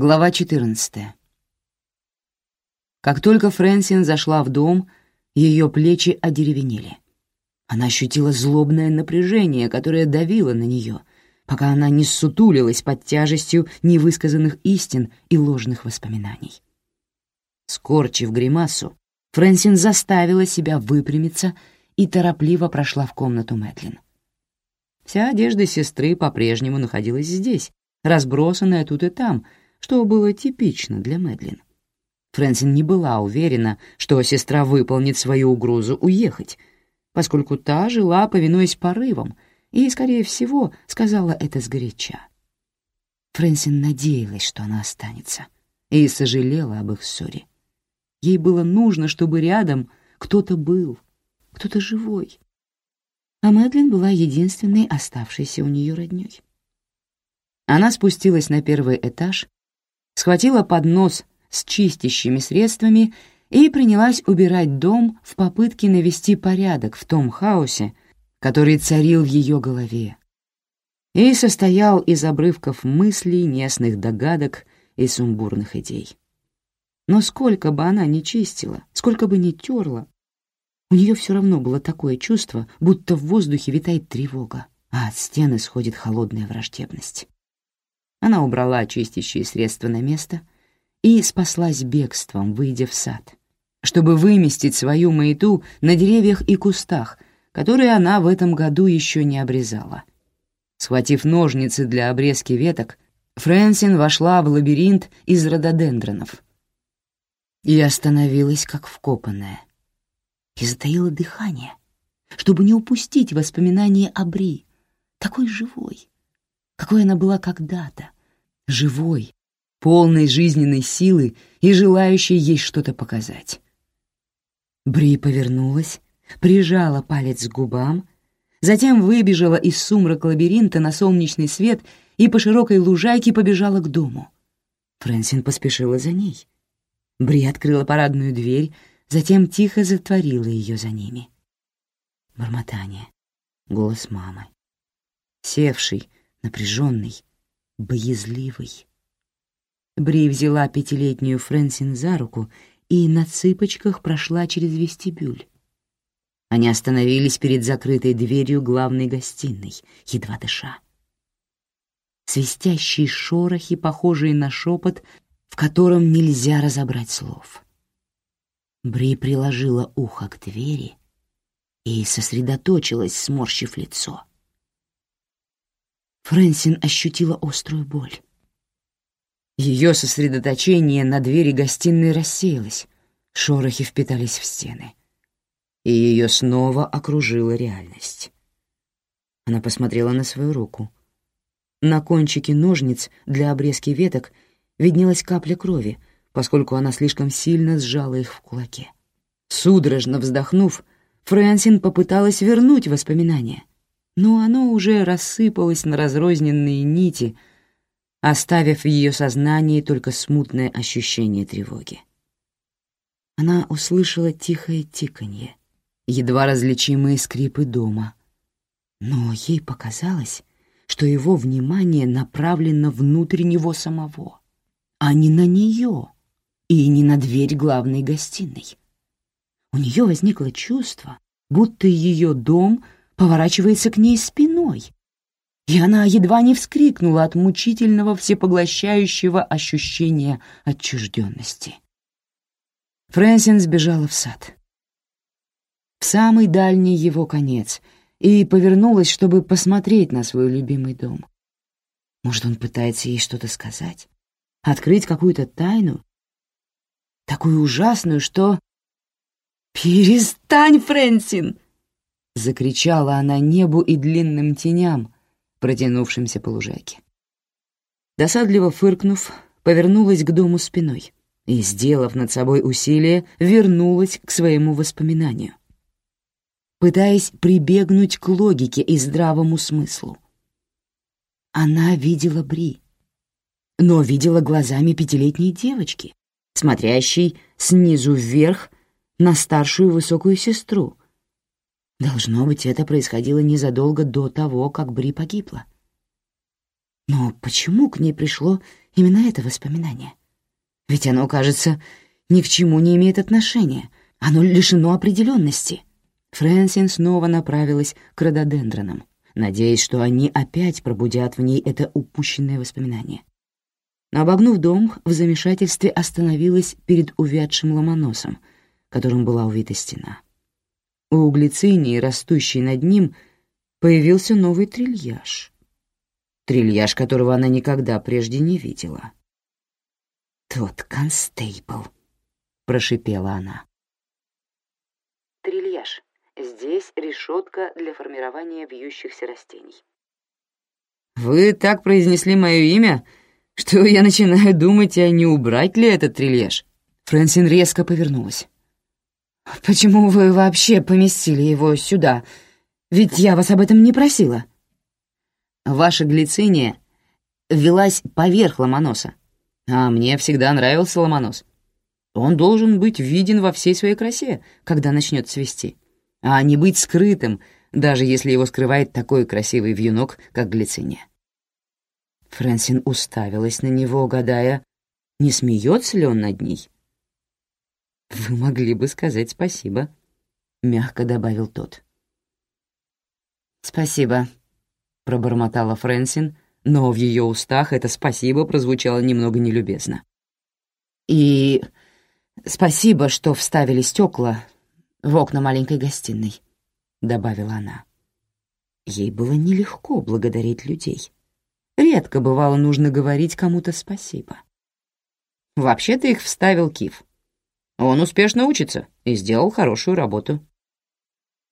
Глава 14. Как только Фрэнсин зашла в дом, ее плечи одеревенели. Она ощутила злобное напряжение, которое давило на нее, пока она не ссутулилась под тяжестью невысказанных истин и ложных воспоминаний. Скорчив гримасу, Фрэнсин заставила себя выпрямиться и торопливо прошла в комнату Мэтлин. Вся одежда сестры по-прежнему находилась здесь, разбросанная тут и там — что было типично для Мэдлин. Фрэнсин не была уверена, что сестра выполнит свою угрозу уехать, поскольку та жила, повинуясь порывам, и, скорее всего, сказала это сгоряча. Фрэнсин надеялась, что она останется, и сожалела об их ссоре. Ей было нужно, чтобы рядом кто-то был, кто-то живой. А Мэдлин была единственной оставшейся у нее роднёй. Она спустилась на первый этаж схватила поднос с чистящими средствами и принялась убирать дом в попытке навести порядок в том хаосе, который царил в ее голове, и состоял из обрывков мыслей, несных догадок и сумбурных идей. Но сколько бы она ни чистила, сколько бы ни терла, у нее все равно было такое чувство, будто в воздухе витает тревога, а от стены сходит холодная враждебность. Она убрала чистящие средства на место и спаслась бегством, выйдя в сад, чтобы выместить свою маяту на деревьях и кустах, которые она в этом году еще не обрезала. Схватив ножницы для обрезки веток, Фрэнсин вошла в лабиринт из рододендронов и остановилась как вкопанная, и затаила дыхание, чтобы не упустить воспоминания о Бри, такой живой, какой она была когда-то, живой, полной жизненной силы и желающей ей что-то показать. Бри повернулась, прижала палец к губам, затем выбежала из сумрака лабиринта на солнечный свет и по широкой лужайке побежала к дому. Фрэнсин поспешила за ней. Бри открыла парадную дверь, затем тихо затворила ее за ними. Бормотание. Голос мамы. Севший, напряженный, боязливый. Бри взяла пятилетнюю Фрэнсин за руку и на цыпочках прошла через вестибюль. Они остановились перед закрытой дверью главной гостиной, едва дыша. Свистящие шорохи, похожие на шепот, в котором нельзя разобрать слов. Бри приложила ухо к двери и сосредоточилась, сморщив лицо. Фрэнсин ощутила острую боль. Ее сосредоточение на двери гостиной рассеялось, шорохи впитались в стены. И ее снова окружила реальность. Она посмотрела на свою руку. На кончике ножниц для обрезки веток виднелась капля крови, поскольку она слишком сильно сжала их в кулаке. Судорожно вздохнув, Фрэнсин попыталась вернуть воспоминания, но оно уже рассыпалось на разрозненные нити, оставив в ее сознании только смутное ощущение тревоги. Она услышала тихое тиканье, едва различимые скрипы дома, но ей показалось, что его внимание направлено внутрь него самого, а не на нее и не на дверь главной гостиной. У нее возникло чувство, будто ее дом — поворачивается к ней спиной, и она едва не вскрикнула от мучительного всепоглощающего ощущения отчужденности. Фрэнсин сбежала в сад. В самый дальний его конец и повернулась, чтобы посмотреть на свой любимый дом. Может, он пытается ей что-то сказать? Открыть какую-то тайну? Такую ужасную, что... «Перестань, Фрэнсин!» Закричала она небу и длинным теням, протянувшимся по лужайке. Досадливо фыркнув, повернулась к дому спиной и, сделав над собой усилие, вернулась к своему воспоминанию, пытаясь прибегнуть к логике и здравому смыслу. Она видела Бри, но видела глазами пятилетней девочки, смотрящей снизу вверх на старшую высокую сестру, Должно быть, это происходило незадолго до того, как Бри погибла. Но почему к ней пришло Именно это воспоминание. Ведь оно, кажется, ни к чему не имеет отношения. Оно лишено определенности. Фрэнсин снова направилась к рододендронам, надеясь, что они опять пробудят в ней это упущенное воспоминание. Но, обогнув дом, в замешательстве остановилась перед увядшим ломоносом, которым была увита стена. У глицинии, растущей над ним, появился новый трильяж. Трильяж, которого она никогда прежде не видела. «Тот констейбл», — прошипела она. Трильяж. Здесь решетка для формирования вьющихся растений. «Вы так произнесли мое имя, что я начинаю думать, а не убрать ли этот трильяж?» Фрэнсин резко повернулась. «Почему вы вообще поместили его сюда? Ведь я вас об этом не просила». «Ваша глициния велась поверх ломоноса, а мне всегда нравился ломонос. Он должен быть виден во всей своей красе, когда начнет цвести, а не быть скрытым, даже если его скрывает такой красивый вьюнок, как глициния. Фрэнсин уставилась на него, гадая, не смеется ли он над ней. «Вы могли бы сказать спасибо», — мягко добавил тот. «Спасибо», — пробормотала Фрэнсин, но в ее устах это «спасибо» прозвучало немного нелюбезно. «И спасибо, что вставили стекла в окна маленькой гостиной», — добавила она. Ей было нелегко благодарить людей. Редко бывало нужно говорить кому-то спасибо. Вообще-то их вставил Кив. Он успешно учится и сделал хорошую работу.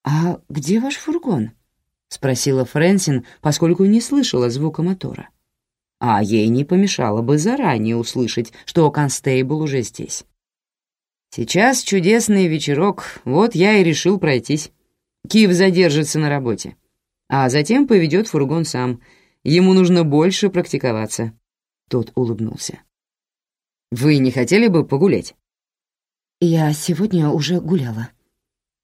«А где ваш фургон?» — спросила Фрэнсин, поскольку не слышала звука мотора. А ей не помешало бы заранее услышать, что констейбл уже здесь. «Сейчас чудесный вечерок, вот я и решил пройтись. Кив задержится на работе, а затем поведет фургон сам — Ему нужно больше практиковаться». Тот улыбнулся. «Вы не хотели бы погулять?» «Я сегодня уже гуляла».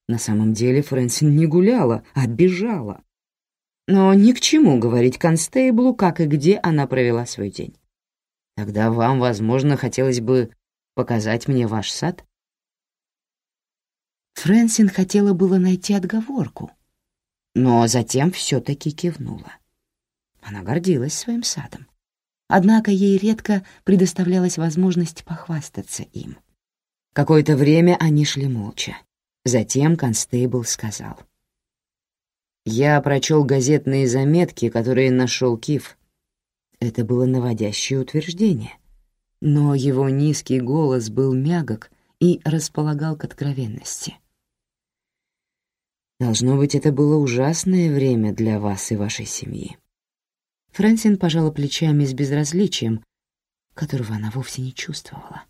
На самом деле Фрэнсин не гуляла, а бежала. Но ни к чему говорить констейблу, как и где она провела свой день. Тогда вам, возможно, хотелось бы показать мне ваш сад? Фрэнсин хотела было найти отговорку, но затем все таки кивнула. Она гордилась своим садом. Однако ей редко предоставлялась возможность похвастаться им. Какое-то время они шли молча. Затем констейбл сказал. «Я прочел газетные заметки, которые нашел Киф. Это было наводящее утверждение. Но его низкий голос был мягок и располагал к откровенности. Должно быть, это было ужасное время для вас и вашей семьи. Фрэнсин пожала плечами с безразличием, которого она вовсе не чувствовала.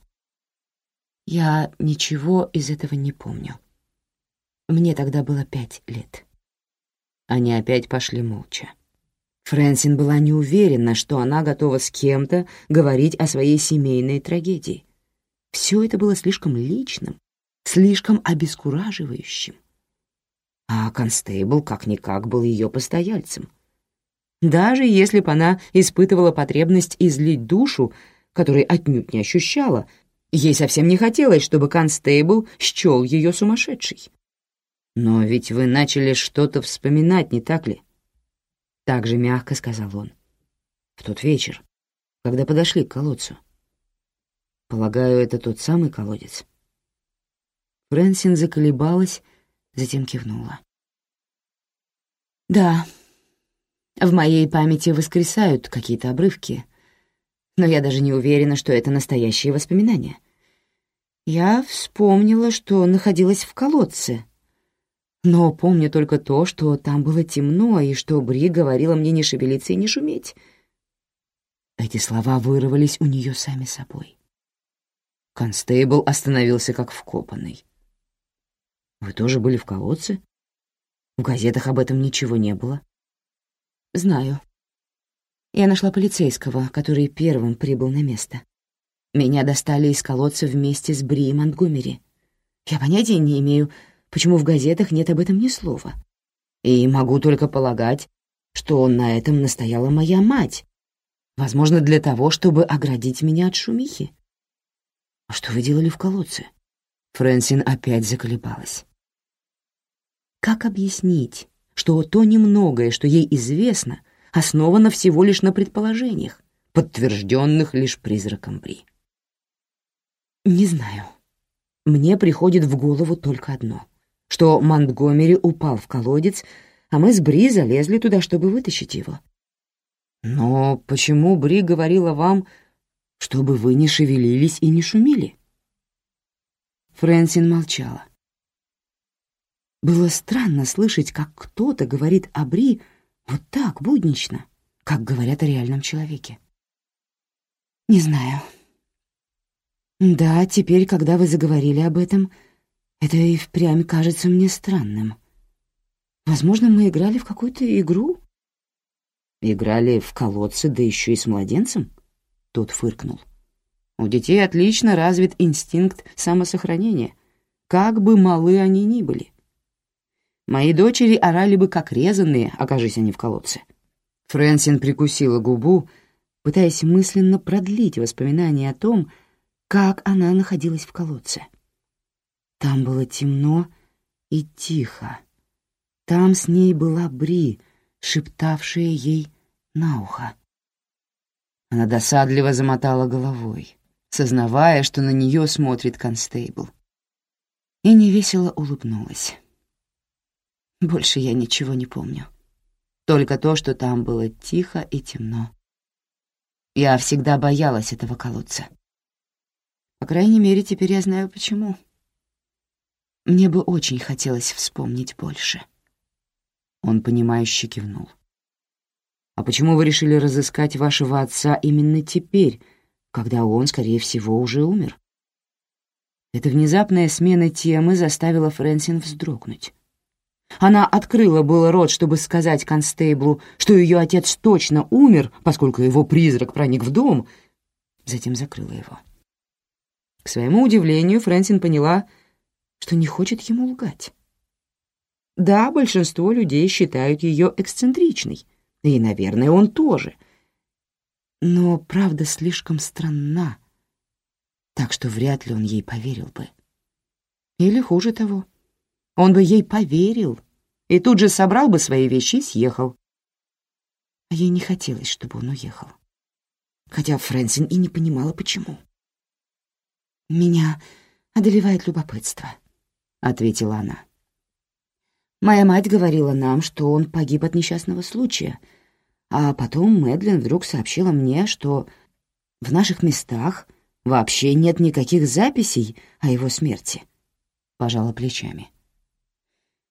Я ничего из этого не помню. Мне тогда было пять лет. Они опять пошли молча. Фрэнсин была не уверена, что она готова с кем-то говорить о своей семейной трагедии. Все это было слишком личным, слишком обескураживающим. А констейбл как-никак был ее постояльцем — даже если бы она испытывала потребность излить душу, которой отнюдь не ощущала, ей совсем не хотелось, чтобы констейбл счел ее сумасшедшей. «Но ведь вы начали что-то вспоминать, не так ли?» Так же мягко сказал он. «В тот вечер, когда подошли к колодцу. Полагаю, это тот самый колодец?» Фрэнсин заколебалась, затем кивнула. «Да, в моей памяти воскресают какие-то обрывки, но я даже не уверена, что это настоящие воспоминания. Я вспомнила, что находилась в колодце, но помню только то, что там было темно, и что Бри говорила мне не шевелиться и не шуметь. Эти слова вырвались у нее сами собой. Констейбл остановился как вкопанный. «Вы тоже были в колодце? В газетах об этом ничего не было». «Знаю. Я нашла полицейского, который первым прибыл на место. Меня достали из колодца вместе с Бри и Монтгомери. Я понятия не имею, почему в газетах нет об этом ни слова. И могу только полагать, что на этом настояла моя мать, Возможно, для того, чтобы оградить меня от шумихи. А что вы делали в колодце? Фрэнсин опять заколебалась. Как объяснить, что то немногое, что ей известно, основано всего лишь на предположениях, подтвержденных лишь призраком Бри? Не знаю. Мне приходит в голову только одно, что Монтгомери упал в колодец, а мы с Бри залезли туда, чтобы вытащить его. Но почему Бри говорила вам, чтобы вы не шевелились и не шумели? Фрэнсин молчала. Было странно слышать, как кто-то говорит о Бри вот так, буднично, как говорят о реальном человеке. Не знаю. Да, теперь, когда вы заговорили об этом, это и впрямь кажется мне странным. Возможно, мы играли в какую-то игру? Играли в колодцы, да еще и с младенцем? Тот фыркнул. У детей отлично развит инстинкт самосохранения, как бы малы они ни были. Мои дочери орали бы как резанные, окажись они в колодце. Фрэнсин прикусила губу, пытаясь мысленно продлить воспоминания о том, как она находилась в колодце. Там было темно и тихо. Там с ней была Бри, шептавшая ей на ухо. Она досадливо замотала головой, сознавая, что на нее смотрит констейбл. И невесело улыбнулась. Больше я ничего не помню. Только то, что там было тихо и темно. Я всегда боялась этого колодца. По крайней мере, теперь я знаю, почему. Мне бы очень хотелось вспомнить больше. Он, понимающе кивнул. «А почему вы решили разыскать вашего отца именно теперь, когда он, скорее всего, уже умер?» Эта внезапная смена темы заставила Фрэнсин вздрогнуть. Она открыла было рот, чтобы сказать констейблу, что ее отец точно умер, поскольку его призрак проник в дом, затем закрыла его. К своему удивлению, Фрэнсин поняла, что не хочет ему лгать. Да, большинство людей считают ее эксцентричной, и, наверное, он тоже. Но правда слишком странна, так что вряд ли он ей поверил бы. Или хуже того — он бы ей поверил и тут же собрал бы свои вещи и съехал. А ей не хотелось, чтобы он уехал. Хотя Фрэнсин и не понимала, почему. «Меня одолевает любопытство», — ответила она. «Моя мать говорила нам, что он погиб от несчастного случая, а потом Мэдлин вдруг сообщила мне, что в наших местах вообще нет никаких записей о его смерти», — пожала плечами.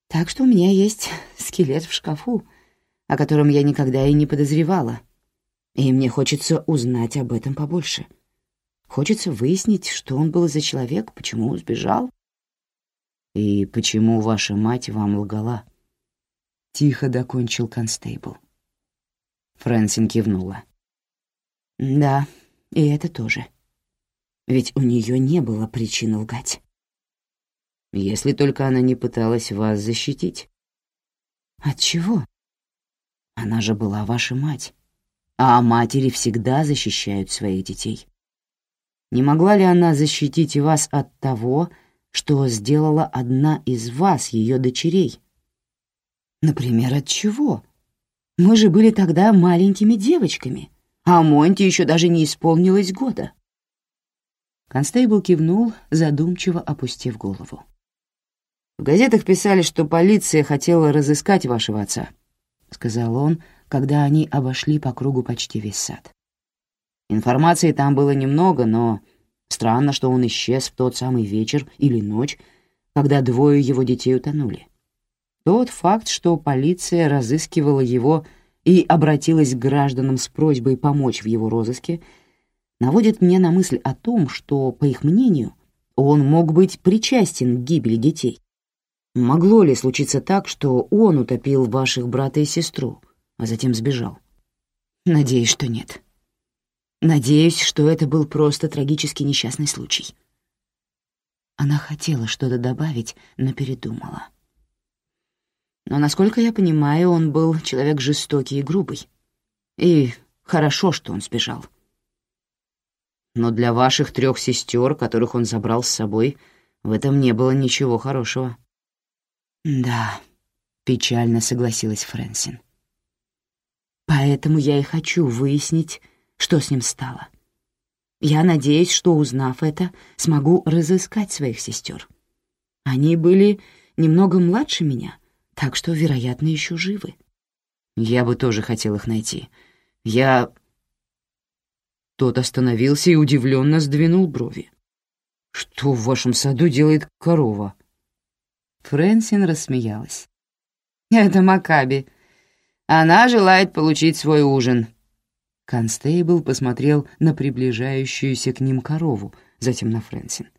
Так что у меня есть скелет в шкафу, о котором я никогда и не подозревала. И мне хочется узнать об этом побольше. Хочется выяснить, что он был за человек, почему сбежал. И почему ваша мать вам лгала. Тихо докончил констейбл. Фрэнсин кивнула. Да, и это тоже. Ведь у нее не было причин лгать. Если только она не пыталась вас защитить. От чего? Она же была ваша мать. А матери всегда защищают своих детей. Не могла ли она защитить вас от того, что сделала одна из вас, ее дочерей? Например, от чего? Мы же были тогда маленькими девочками, а Монти еще даже не исполнилось года. Констейбл кивнул, задумчиво опустив голову. В газетах писали, что полиция хотела разыскать вашего отца», — сказал он, когда они обошли по кругу почти весь сад. Информации там было немного, но странно, что он исчез в тот самый вечер или ночь, когда двое его детей утонули. Тот факт, что полиция разыскивала его и обратилась к гражданам с просьбой помочь в его розыске, наводит мне на мысль о том, что, по их мнению, он мог быть причастен к гибели детей. Могло ли случиться так, что он утопил ваших брата и сестру, а затем сбежал? Надеюсь, что нет. Надеюсь, что это был просто трагический несчастный случай. Она хотела что-то добавить, но передумала. Но, насколько я понимаю, он был человек жестокий и грубый. И хорошо, что он сбежал. Но для ваших трех сестер, которых он забрал с собой, в этом не было ничего хорошего. Да, печально согласилась Фрэнсин. Поэтому я и хочу выяснить, что с ним стало. Я надеюсь, что, узнав это, смогу разыскать своих сестер. Они были немного младше меня, так что, вероятно, еще живы. Я бы тоже хотел их найти. Я... Тот остановился и удивленно сдвинул брови. «Что в вашем саду делает корова?» Фрэнсин рассмеялась. «Это Макаби. Она желает получить свой ужин». Констейбл посмотрел на приближающуюся к ним корову, затем на Фрэнсин.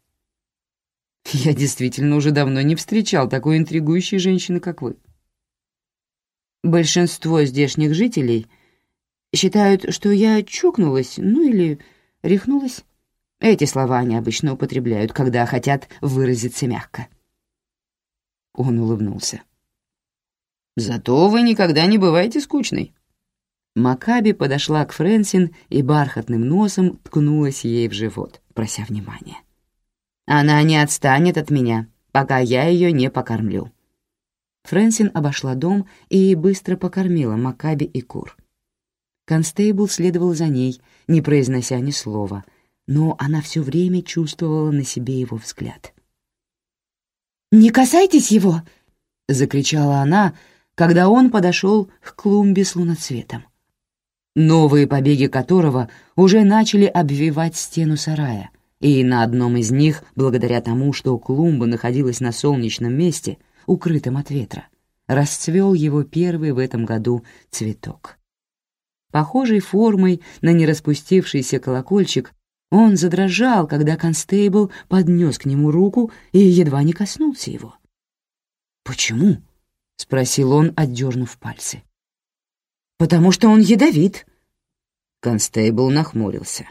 «Я действительно уже давно не встречал такой интригующей женщины, как вы». Большинство здешних жителей считают, что я чокнулась, ну или рехнулась. Эти слова они обычно употребляют, когда хотят выразиться мягко. Он улыбнулся. «Зато вы никогда не бываете скучной». Макаби подошла к Фрэнсин и бархатным носом ткнулась ей в живот, прося внимания. «Она не отстанет от меня, пока я ее не покормлю». Фрэнсин обошла дом и быстро покормила Макаби и кур. Констейбл следовал за ней, не произнося ни слова, но она все время чувствовала на себе его взгляд. «Не касайтесь его!» — закричала она, когда он подошел к клумбе с луноцветом, новые побеги которого уже начали обвивать стену сарая, и на одном из них, благодаря тому, что клумба находилась на солнечном месте — укрытым от ветра, расцвел его первый в этом году цветок. Похожей формой на нераспустившийся колокольчик он задрожал, когда констейбл поднес к нему руку и едва не коснулся его. «Почему?» — спросил он, отдернув пальцы. «Потому что он ядовит». Констейбл нахмурился.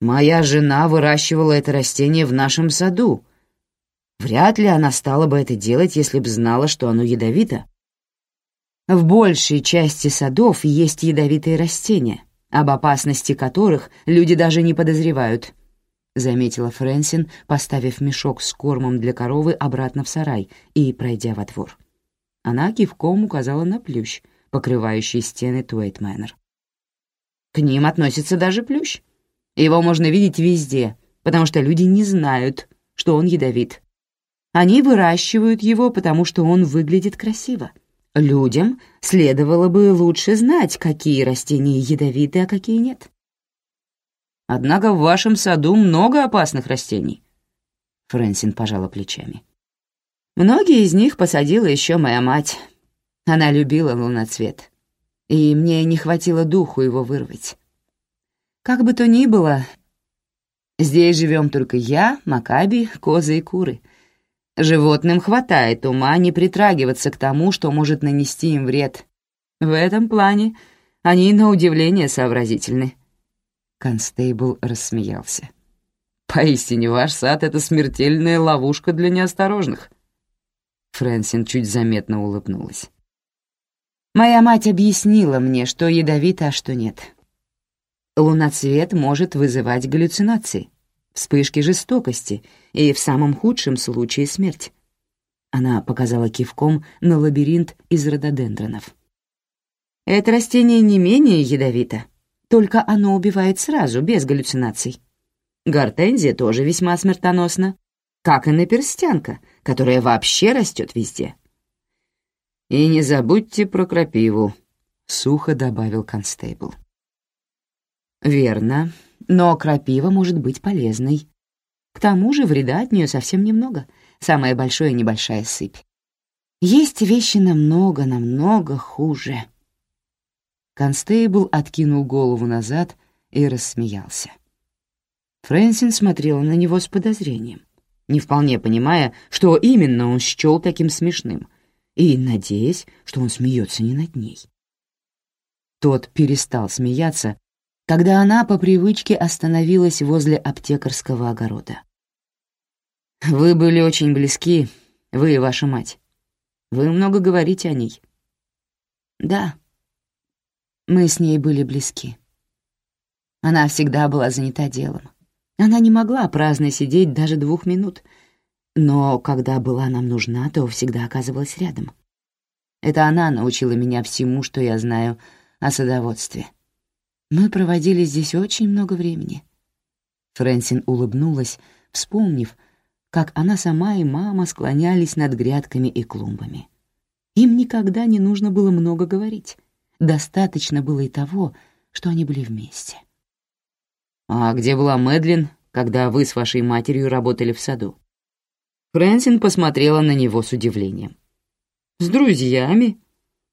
«Моя жена выращивала это растение в нашем саду, Вряд ли она стала бы это делать, если б знала, что оно ядовито. В большей части садов есть ядовитые растения, об опасности которых люди даже не подозревают, — заметила Фрэнсин, поставив мешок с кормом для коровы обратно в сарай и пройдя во двор. Она кивком указала на плющ, покрывающий стены Туэйтмэннер. К ним относится даже плющ. Его можно видеть везде, потому что люди не знают, что он ядовит. Они выращивают его, потому что он выглядит красиво. Людям следовало бы лучше знать, какие растения ядовиты, а какие нет. Однако в вашем саду много опасных растений. Фрэнсин пожала плечами. Многие из них посадила еще моя мать. Она любила луноцвет, и мне не хватило духу его вырвать. Как бы то ни было, здесь живем только я, Макаби, козы и куры — Животным хватает ума не притрагиваться к тому, что может нанести им вред. В этом плане они, на удивление, сообразительны. Констейбл рассмеялся. «Поистине, ваш сад — это смертельная ловушка для неосторожных». Фрэнсин чуть заметно улыбнулась. «Моя мать объяснила мне, что ядовито, а что нет. Луноцвет может вызывать галлюцинации вспышки жестокости и, в самом худшем случае, смерть. Она показала кивком на лабиринт из рододендронов. Это растение не менее ядовито, только оно убивает сразу, без галлюцинаций. Гортензия тоже весьма смертоносна, как и наперстянка, которая вообще растет везде. «И не забудьте про крапиву», — сухо добавил констейбл. «Верно, но крапива может быть полезной. К тому же вреда от нее совсем немного, самая большая и небольшая сыпь. Есть вещи намного-намного хуже. Констейбл откинул голову назад и рассмеялся. Фрэнсин смотрела на него с подозрением, не вполне понимая, что именно он счел таким смешным, и надеясь, что он смеется не над ней. Тот перестал смеяться когда она по привычке остановилась возле аптекарского огорода. «Вы были очень близки, вы и ваша мать. Вы много говорите о ней». «Да». Мы с ней были близки. Она всегда была занята делом. Она не могла праздно сидеть даже двух минут, но когда была нам нужна, то всегда оказывалась рядом. Это она научила меня всему, что я знаю о садоводстве. Мы проводили здесь очень много времени. Фрэнсин улыбнулась, вспомнив, как она сама и мама склонялись над грядками и клумбами. Им никогда не нужно было много говорить. Достаточно было и того, что они были вместе. «А где была Мэдлин, когда вы с вашей матерью работали в саду?» Фрэнсин посмотрела на него с удивлением. «С друзьями?»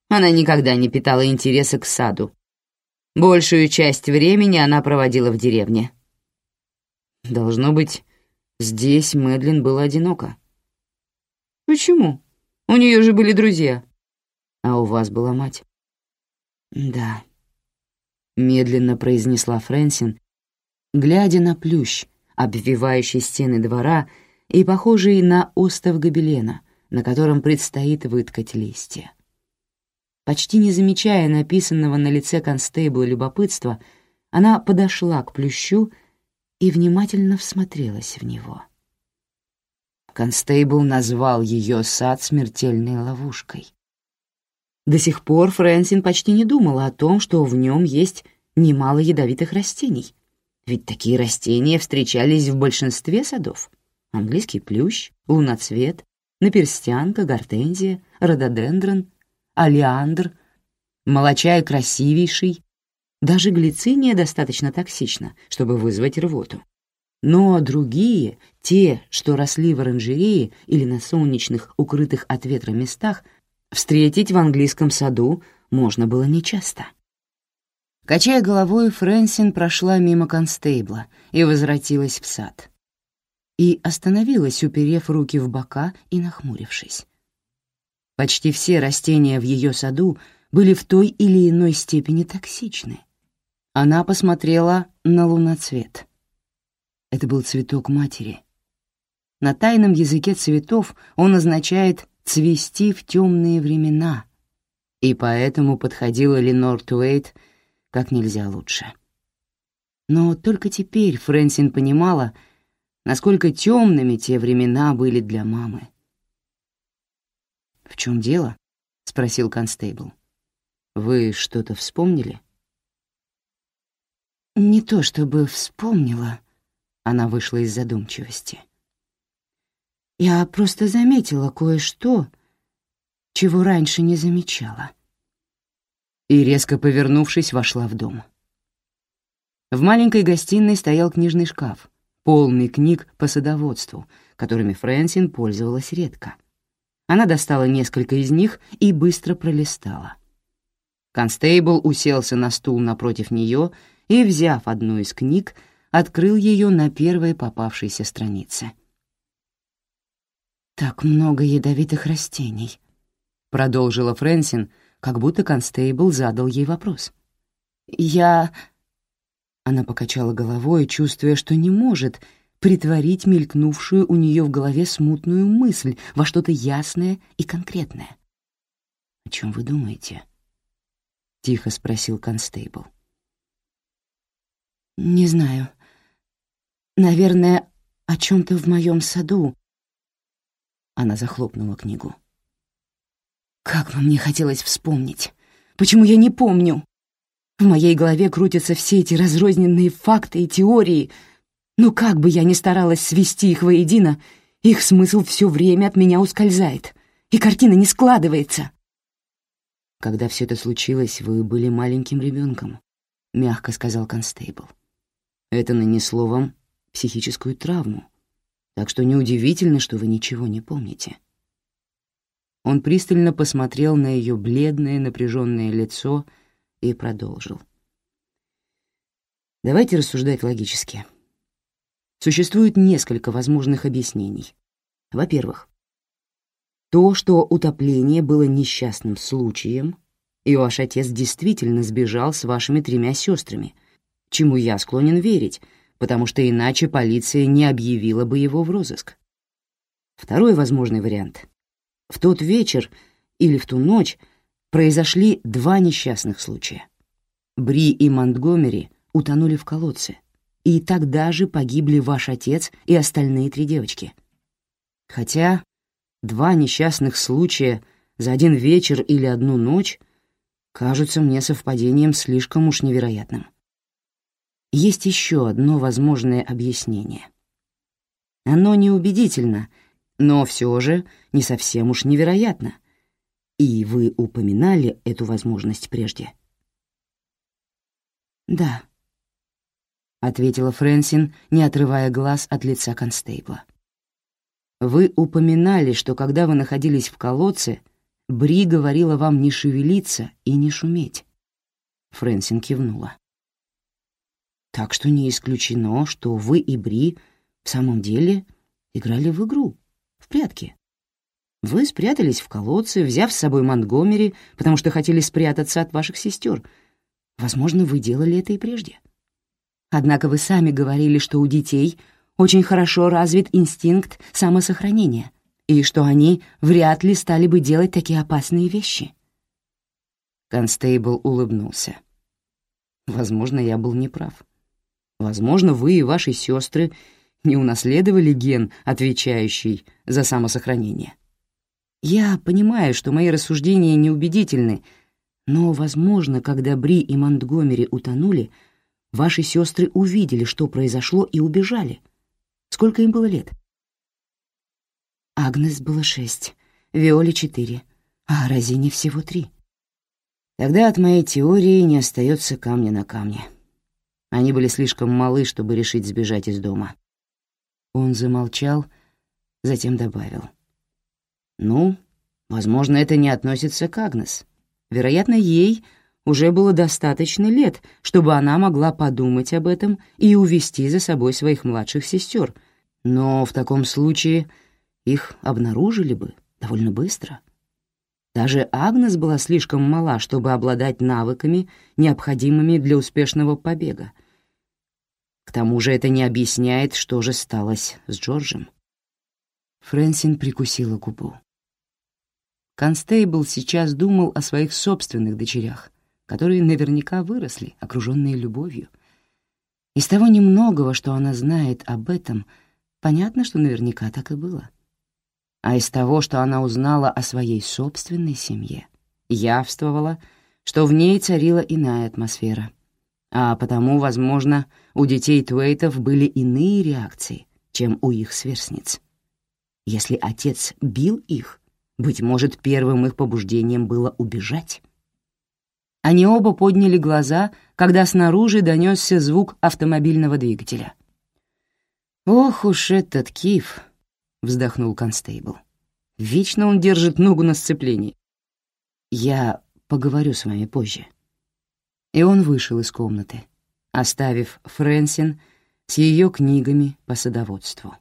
Она никогда не питала интереса к саду. Большую часть времени она проводила в деревне. Должно быть, здесь Мэдлин была одинока. Почему? У нее же были друзья. А у вас была мать? Да. Медленно произнесла Фрэнсин, глядя на плющ, обвивающий стены двора и похожий на остов гобелена, на котором предстоит выткать листья. Почти не замечая написанного на лице констейбла любопытства, она подошла к плющу и внимательно всмотрелась в него. Констейбл назвал ее сад смертельной ловушкой. До сих пор Фрэнсин почти не думала о том, что в нем есть немало ядовитых растений, ведь такие растения встречались в большинстве садов. Английский плющ, луноцвет, наперстянка, гортензия, рододендрон, алиандр, молочай красивейший, даже глициния достаточно токсична, чтобы вызвать рвоту. Но другие, те, что росли в оранжерее или на солнечных, укрытых от ветра местах, встретить в английском саду можно было нечасто. Качая головой, Фрэнсин прошла мимо констейбла и возвратилась в сад. И остановилась, уперев руки в бока и нахмурившись. Почти все растения в ее саду были в той или иной степени токсичны. Она посмотрела на луноцвет. Это был цветок матери. На тайном языке цветов он означает «цвести в темные времена», и поэтому подходила Ленор Туэйт как нельзя лучше. Но только теперь Фрэнсин понимала, насколько темными те времена были для мамы. «В чем дело?» — спросил констейбл. «Вы что-то вспомнили?» «Не то чтобы вспомнила», — она вышла из задумчивости. «Я просто заметила кое-что, чего раньше не замечала». И, резко повернувшись, вошла в дом. В маленькой гостиной стоял книжный шкаф, полный книг по садоводству, которыми Фрэнсин пользовалась редко. Она достала несколько из них и быстро пролистала. Констейбл уселся на стул напротив нее и, взяв одну из книг, открыл ее на первой попавшейся странице. «Так много ядовитых растений», — продолжила Фрэнсин, как будто констейбл задал ей вопрос. «Я...» Она покачала головой, чувствуя, что не может притворить мелькнувшую у нее в голове смутную мысль во что-то ясное и конкретное. «О чем вы думаете?» — тихо спросил констейбл. «Не знаю. Наверное, о чем-то в моем саду». Она захлопнула книгу. «Как бы мне хотелось вспомнить. Почему я не помню?» В моей голове крутятся все эти разрозненные факты и теории — но как бы я ни старалась свести их воедино, их смысл все время от меня ускользает, и картина не складывается. «Когда все это случилось, вы были маленьким ребенком», — мягко сказал констейбл. «Это нанесло вам психическую травму, так что неудивительно, что вы ничего не помните». Он пристально посмотрел на ее бледное напряженное лицо и продолжил. «Давайте рассуждать логически». Существует несколько возможных объяснений. Во-первых, то, что утопление было несчастным случаем, и ваш отец действительно сбежал с вашими тремя сестрами, чему я склонен верить, потому что иначе полиция не объявила бы его в розыск. Второй возможный вариант. В тот вечер или в ту ночь произошли два несчастных случая. Бри и Монтгомери утонули в колодце, и тогда же погибли ваш отец и остальные три девочки. Хотя два несчастных случая за один вечер или одну ночь кажутся мне совпадением слишком уж невероятным. Есть еще одно возможное объяснение. Оно неубедительно, но все же не совсем уж невероятно. И вы упоминали эту возможность прежде. «Да», — ответила Фрэнсин, не отрывая глаз от лица констейбла. «Вы упоминали, что когда вы находились в колодце, Бри говорила вам не шевелиться и не шуметь». Фрэнсин кивнула. «Так что не исключено, что вы и Бри в самом деле играли в игру, в прятки. Вы спрятались в колодце, взяв с собой Монтгомери, потому что хотели спрятаться от ваших сестер — Возможно, вы делали это и прежде. Однако вы сами говорили, что у детей очень хорошо развит инстинкт самосохранения и что они вряд ли стали бы делать такие опасные вещи. Констейбл улыбнулся. Возможно, я был неправ. Возможно, вы и ваши сестры не унаследовали ген, отвечающий за самосохранение. Я понимаю, что мои рассуждения неубедительны, но, возможно, когда Бри и Монтгомери утонули, ваши сестры увидели, что произошло, и убежали. Сколько им было лет? Агнес было шесть, Виоле четыре, а Розине всего три. Тогда от моей теории не остается камня на камне. Они были слишком малы, чтобы решить сбежать из дома. Он замолчал, затем добавил. «Ну, возможно, это не относится к Агнес. Вероятно, ей уже было достаточно лет, чтобы она могла подумать об этом и увести за собой своих младших сестер, но в таком случае их обнаружили бы довольно быстро. Даже Агнес была слишком мала, чтобы обладать навыками, необходимыми для успешного побега. К тому же это не объясняет, что же сталось с Джорджем. Фрэнсин прикусила губу. Констейбл сейчас думал о своих собственных дочерях, которые наверняка выросли, окруженные любовью. Из того немногого, что она знает об этом, понятно, что наверняка так и было. А из того, что она узнала о своей собственной семье, явствовала, что в ней царила иная атмосфера. А потому, возможно, у детей Твейтов были иные реакции, чем у их сверстниц. Если отец бил их, быть может, первым их побуждением было убежать. Они оба подняли глаза, когда снаружи донесся звук автомобильного двигателя. «Ох уж этот Киев!» — вздохнул констейбл. «Вечно он держит ногу на сцеплении. Я поговорю с вами позже». И он вышел из комнаты, оставив Фрэнсин с ее книгами по садоводству.